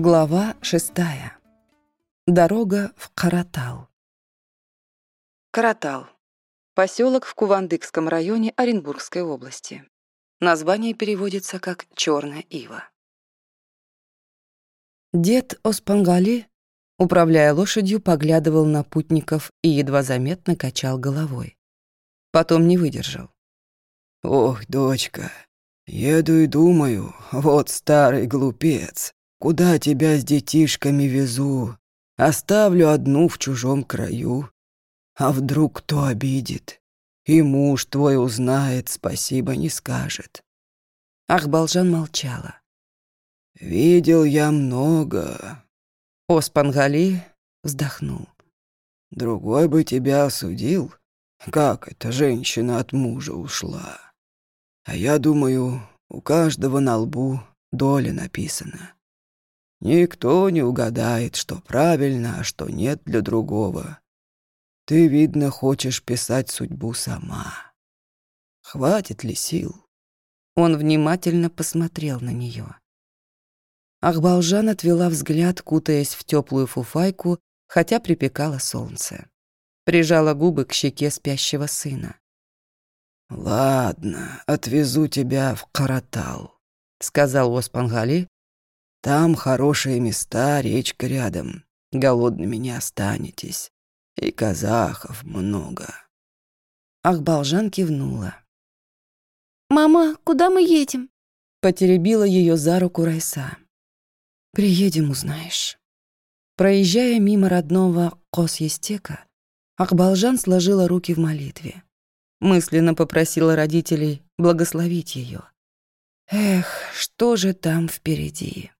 Глава шестая. Дорога в Каратал. Каратал. Поселок в Кувандыкском районе Оренбургской области. Название переводится как «Черная ива». Дед Оспангали, управляя лошадью, поглядывал на путников и едва заметно качал головой. Потом не выдержал. «Ох, дочка, еду и думаю, вот старый глупец, куда тебя с детишками везу? Оставлю одну в чужом краю. А вдруг кто обидит? И муж твой узнает, спасибо не скажет». Ахбалжан молчала. «Видел я много». Оспангали вздохнул. «Другой бы тебя осудил. Как эта женщина от мужа ушла? А я думаю, у каждого на лбу доля написана. Никто не угадает, что правильно, а что нет для другого. Ты, видно, хочешь писать судьбу сама. Хватит ли сил?» Он внимательно посмотрел на нее. Ахбалжан отвела взгляд, кутаясь в теплую фуфайку, хотя припекало солнце. Прижала губы к щеке спящего сына. «Ладно, отвезу тебя в Каратал», — сказал Оспангали. «Там хорошие места, речка рядом. Голодными не останетесь. И казахов много». Ахбалжан кивнула. «Мама, куда мы едем?» Потеребила ее за руку Райса. Приедем, узнаешь. Проезжая мимо родного Кос-Естека, Акбалжан сложила руки в молитве. Мысленно попросила родителей благословить ее. Эх, что же там впереди?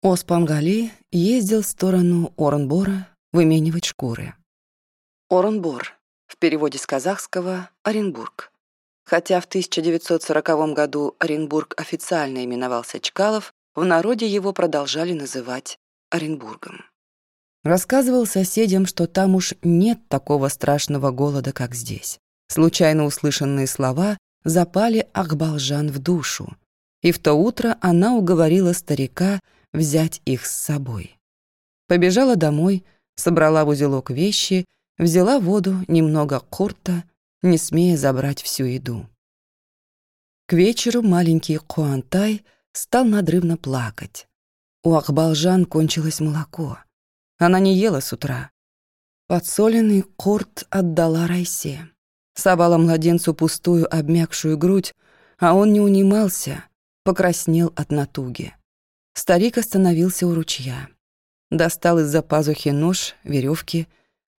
Оспангали ездил в сторону Оренбора выменивать шкуры. Оренбор, в переводе с казахского Оренбург. Хотя в 1940 году Оренбург официально именовался Чкалов, в народе его продолжали называть Оренбургом. Рассказывал соседям, что там уж нет такого страшного голода, как здесь. Случайно услышанные слова запали Ахбалжан в душу, и в то утро она уговорила старика взять их с собой. Побежала домой, собрала в узелок вещи, взяла воду, немного курта, не смея забрать всю еду. К вечеру маленький Куантай — стал надрывно плакать. У Ахбалжан кончилось молоко. Она не ела с утра. Подсоленный курт отдала Райсе. Совала младенцу пустую обмякшую грудь, а он не унимался, покраснел от натуги. Старик остановился у ручья. Достал из-за пазухи нож, веревки,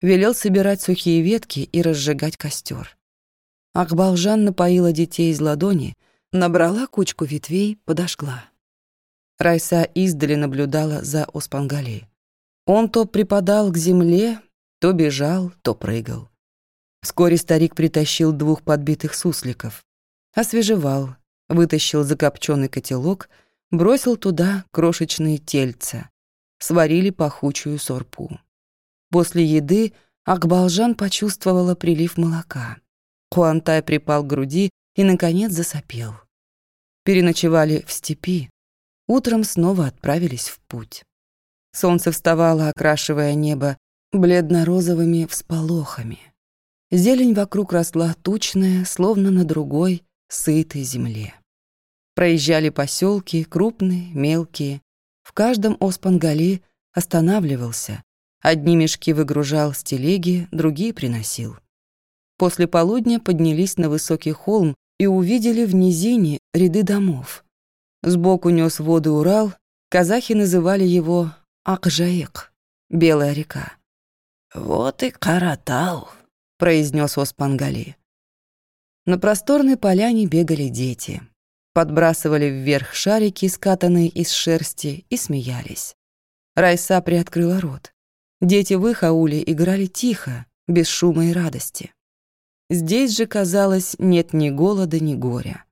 велел собирать сухие ветки и разжигать костер. Акбалжан напоила детей из ладони — Набрала кучку ветвей, подожгла. Райса издали наблюдала за Оспангали. Он то припадал к земле, то бежал, то прыгал. Вскоре старик притащил двух подбитых сусликов. Освежевал, вытащил закопченный котелок, бросил туда крошечные тельца. Сварили пахучую сорпу. После еды Акбалжан почувствовала прилив молока. Хуантай припал к груди и, наконец, засопел. Переночевали в степи, утром снова отправились в путь. Солнце вставало, окрашивая небо бледно-розовыми всполохами. Зелень вокруг росла тучная, словно на другой, сытой земле. Проезжали поселки, крупные, мелкие. В каждом Оспангали останавливался. Одни мешки выгружал с телеги, другие приносил. После полудня поднялись на высокий холм, и увидели в низине ряды домов. Сбоку нес воды Урал, казахи называли его Акжаек, Белая река. «Вот и Каратал», — произнес Оспангали. На просторной поляне бегали дети, подбрасывали вверх шарики, скатанные из шерсти, и смеялись. Райса приоткрыла рот. Дети в их ауле играли тихо, без шума и радости. Здесь же, казалось, нет ни голода, ни горя.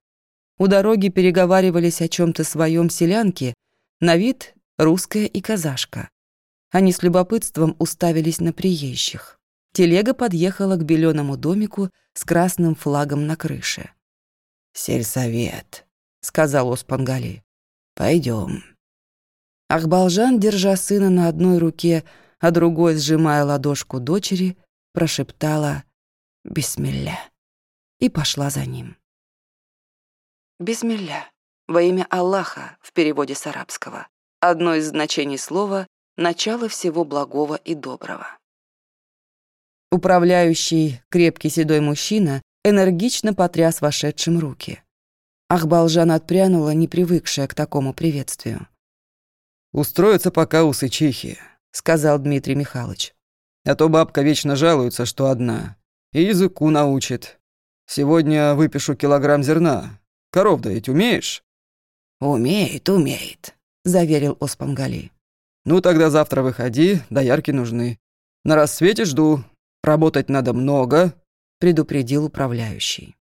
У дороги переговаривались о чем то своем селянки, на вид русская и казашка. Они с любопытством уставились на приезжих. Телега подъехала к беленому домику с красным флагом на крыше. «Сельсовет», — сказал Оспангали. Пойдем. Ахбалжан, держа сына на одной руке, а другой, сжимая ладошку дочери, прошептала «Бисмилля» и пошла за ним. «Бисмилля» во имя Аллаха в переводе с арабского. Одно из значений слова «начало всего благого и доброго». Управляющий, крепкий седой мужчина, энергично потряс вошедшим руки. Ахбалжан отпрянула, не привыкшая к такому приветствию. «Устроиться пока у сычихи», — сказал Дмитрий Михайлович. «А то бабка вечно жалуется, что одна. И языку научит. Сегодня выпишу килограмм зерна. Коров доить умеешь?» «Умеет, умеет», — заверил Оспангали. «Ну тогда завтра выходи, доярки нужны. На рассвете жду. Работать надо много», — предупредил управляющий.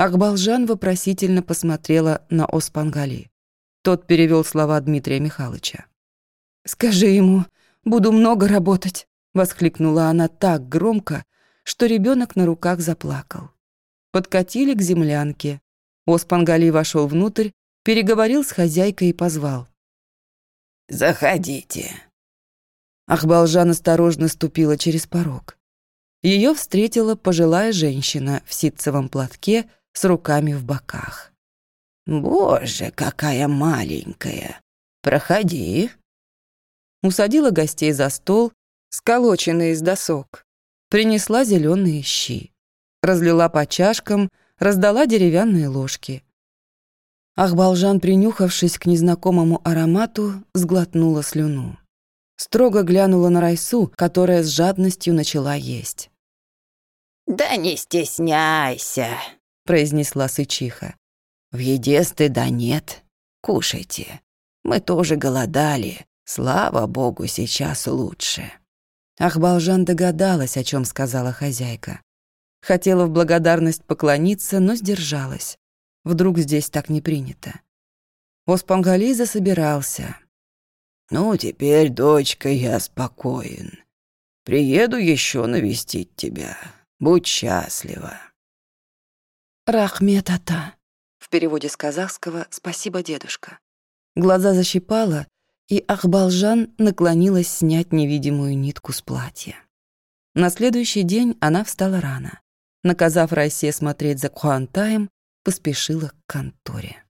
Акбалжан вопросительно посмотрела на Оспангали. Тот перевел слова Дмитрия Михайловича. «Скажи ему, буду много работать», — воскликнула она так громко, что ребенок на руках заплакал. Подкатили к землянке. Оспангали вошел внутрь, переговорил с хозяйкой и позвал. «Заходите». Ахбалжан осторожно ступила через порог. Ее встретила пожилая женщина в ситцевом платке с руками в боках. «Боже, какая маленькая! Проходи!» Усадила гостей за стол, сколоченный из досок. Принесла зеленые щи. Разлила по чашкам, раздала деревянные ложки. Ахбалжан, принюхавшись к незнакомому аромату, сглотнула слюну. Строго глянула на Райсу, которая с жадностью начала есть. «Да не стесняйся», — произнесла Сычиха. «В еде стыда нет. Кушайте. Мы тоже голодали. Слава богу, сейчас лучше». Ахбалжан догадалась, о чем сказала хозяйка. Хотела в благодарность поклониться, но сдержалась. Вдруг здесь так не принято. Оспангали засобирался. «Ну, теперь, дочка, я спокоен. Приеду еще навестить тебя. Будь счастлива». «Рахмет ата», в переводе с казахского «спасибо, дедушка». Глаза защипала, и Ахбалжан наклонилась снять невидимую нитку с платья. На следующий день она встала рано. Наказав Райсе смотреть за Куантаем, поспешила к конторе.